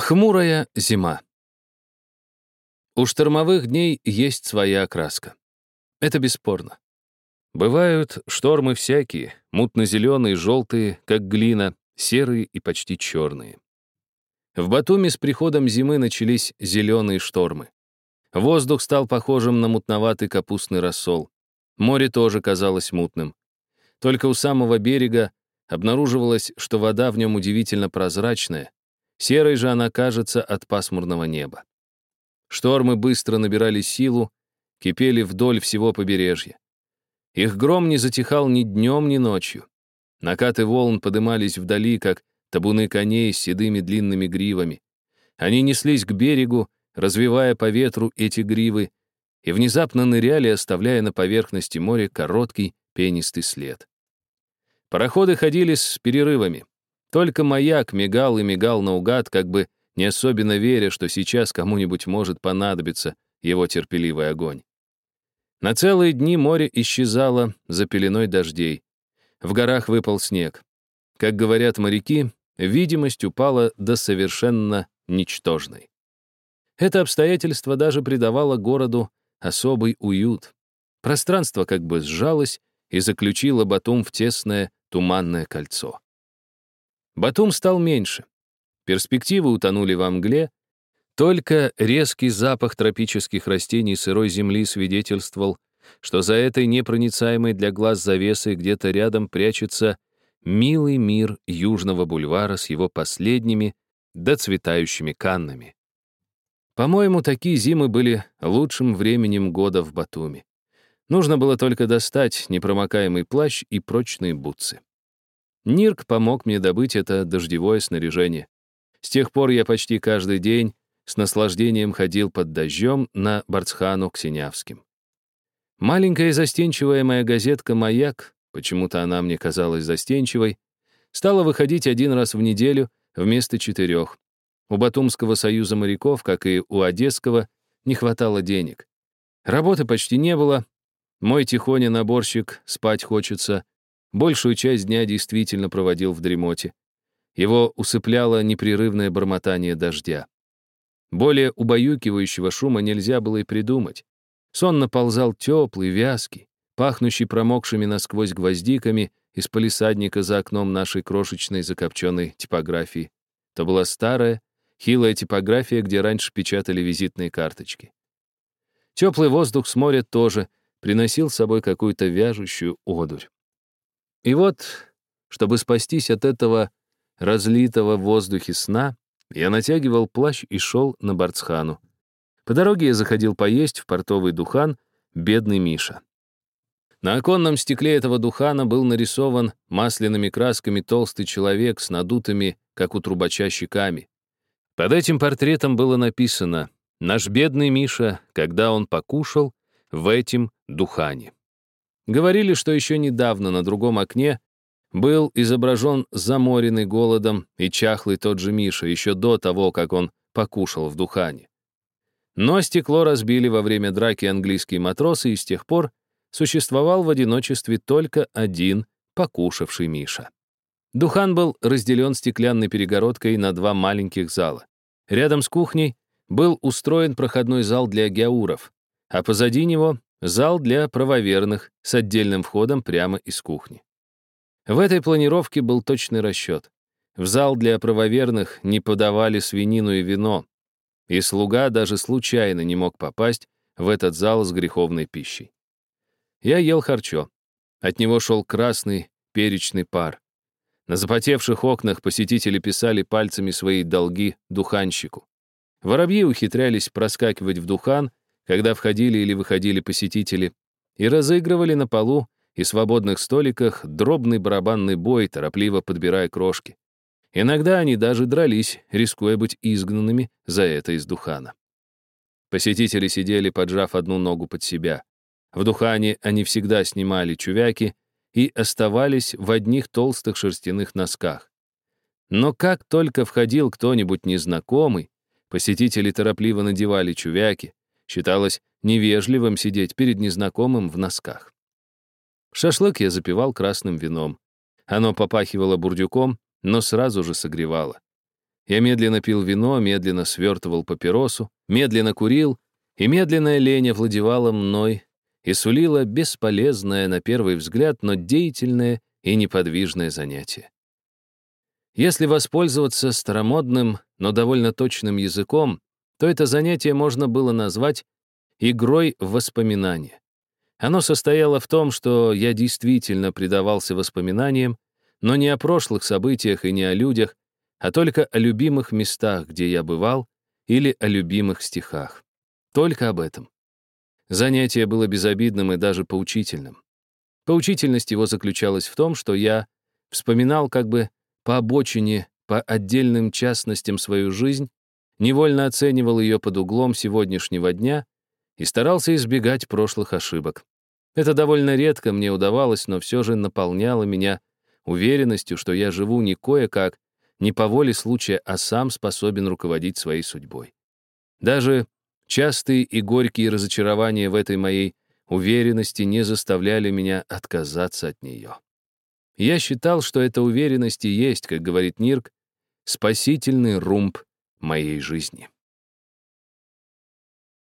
Хмурая зима. У штормовых дней есть своя окраска. Это бесспорно. Бывают штормы всякие, мутно-зеленые, желтые, как глина, серые и почти черные. В Батуми с приходом зимы начались зеленые штормы. Воздух стал похожим на мутноватый капустный рассол. Море тоже казалось мутным. Только у самого берега обнаруживалось, что вода в нем удивительно прозрачная, Серой же она кажется от пасмурного неба. Штормы быстро набирали силу, кипели вдоль всего побережья. Их гром не затихал ни днем, ни ночью. Накаты волн подымались вдали, как табуны коней с седыми длинными гривами. Они неслись к берегу, развивая по ветру эти гривы, и внезапно ныряли, оставляя на поверхности моря короткий пенистый след. Пароходы ходили с перерывами. Только маяк мигал и мигал наугад, как бы не особенно веря, что сейчас кому-нибудь может понадобиться его терпеливый огонь. На целые дни море исчезало за пеленой дождей. В горах выпал снег. Как говорят моряки, видимость упала до совершенно ничтожной. Это обстоятельство даже придавало городу особый уют. Пространство как бы сжалось и заключило Батум в тесное туманное кольцо. Батум стал меньше. Перспективы утонули во мгле. Только резкий запах тропических растений сырой земли свидетельствовал, что за этой непроницаемой для глаз завесой где-то рядом прячется милый мир Южного бульвара с его последними доцветающими каннами. По-моему, такие зимы были лучшим временем года в Батуми. Нужно было только достать непромокаемый плащ и прочные бутсы. Нирк помог мне добыть это дождевое снаряжение. С тех пор я почти каждый день с наслаждением ходил под дождем на Барцхану к Синявским. Маленькая застенчивая моя газетка «Маяк», почему-то она мне казалась застенчивой, стала выходить один раз в неделю вместо четырех. У Батумского союза моряков, как и у Одесского, не хватало денег. Работы почти не было. Мой тихоня-наборщик, спать хочется, Большую часть дня действительно проводил в дремоте. Его усыпляло непрерывное бормотание дождя. Более убаюкивающего шума нельзя было и придумать. Сон наползал теплый, вязкий, пахнущий промокшими насквозь гвоздиками из полисадника за окном нашей крошечной закопченной типографии. То была старая, хилая типография, где раньше печатали визитные карточки. Теплый воздух с моря тоже приносил с собой какую-то вяжущую одурь. И вот, чтобы спастись от этого разлитого в воздухе сна, я натягивал плащ и шел на Барцхану. По дороге я заходил поесть в портовый духан «Бедный Миша». На оконном стекле этого духана был нарисован масляными красками толстый человек с надутыми, как у трубача, щеками. Под этим портретом было написано «Наш бедный Миша, когда он покушал, в этим духане». Говорили, что еще недавно на другом окне был изображен заморенный голодом и чахлый тот же Миша, еще до того, как он покушал в Духане. Но стекло разбили во время драки английские матросы, и с тех пор существовал в одиночестве только один покушавший Миша. Духан был разделен стеклянной перегородкой на два маленьких зала. Рядом с кухней был устроен проходной зал для геауров, а позади него Зал для правоверных с отдельным входом прямо из кухни. В этой планировке был точный расчет. В зал для правоверных не подавали свинину и вино, и слуга даже случайно не мог попасть в этот зал с греховной пищей. Я ел харчо. От него шел красный перечный пар. На запотевших окнах посетители писали пальцами свои долги духанщику. Воробьи ухитрялись проскакивать в духан когда входили или выходили посетители, и разыгрывали на полу и свободных столиках дробный барабанный бой, торопливо подбирая крошки. Иногда они даже дрались, рискуя быть изгнанными за это из Духана. Посетители сидели, поджав одну ногу под себя. В Духане они всегда снимали чувяки и оставались в одних толстых шерстяных носках. Но как только входил кто-нибудь незнакомый, посетители торопливо надевали чувяки, Считалось невежливым сидеть перед незнакомым в носках. Шашлык я запивал красным вином. Оно попахивало бурдюком, но сразу же согревало. Я медленно пил вино, медленно свертывал папиросу, медленно курил, и медленная лень овладевала мной и сулила бесполезное на первый взгляд, но деятельное и неподвижное занятие. Если воспользоваться старомодным, но довольно точным языком, то это занятие можно было назвать игрой в воспоминания. Оно состояло в том, что я действительно предавался воспоминаниям, но не о прошлых событиях и не о людях, а только о любимых местах, где я бывал, или о любимых стихах. Только об этом. Занятие было безобидным и даже поучительным. Поучительность его заключалась в том, что я вспоминал как бы по обочине, по отдельным частностям свою жизнь, невольно оценивал ее под углом сегодняшнего дня и старался избегать прошлых ошибок. Это довольно редко мне удавалось, но все же наполняло меня уверенностью, что я живу не кое-как, не по воле случая, а сам способен руководить своей судьбой. Даже частые и горькие разочарования в этой моей уверенности не заставляли меня отказаться от нее. Я считал, что эта уверенность и есть, как говорит Нирк, спасительный румб моей жизни.